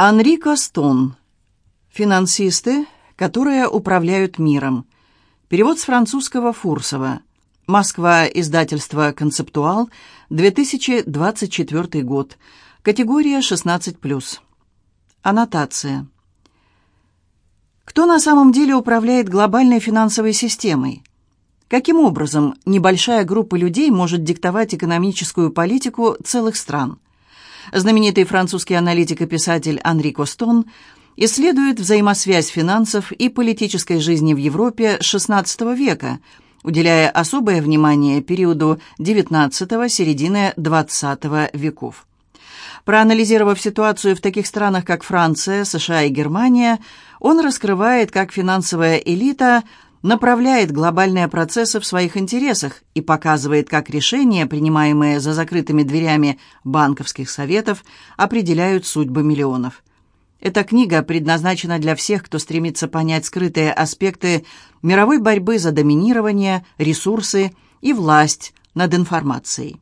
Анрико Стон. Финансисты, которые управляют миром. Перевод с французского Фурсова. Москва, издательство «Концептуал», 2024 год. Категория 16+. Аннотация. Кто на самом деле управляет глобальной финансовой системой? Каким образом небольшая группа людей может диктовать экономическую политику целых стран? Знаменитый французский аналитик и писатель Анри Костон исследует взаимосвязь финансов и политической жизни в Европе XVI века, уделяя особое внимание периоду XIX – середины XX веков. Проанализировав ситуацию в таких странах, как Франция, США и Германия, он раскрывает, как финансовая элита – направляет глобальные процессы в своих интересах и показывает, как решения, принимаемые за закрытыми дверями банковских советов, определяют судьбы миллионов. Эта книга предназначена для всех, кто стремится понять скрытые аспекты мировой борьбы за доминирование, ресурсы и власть над информацией.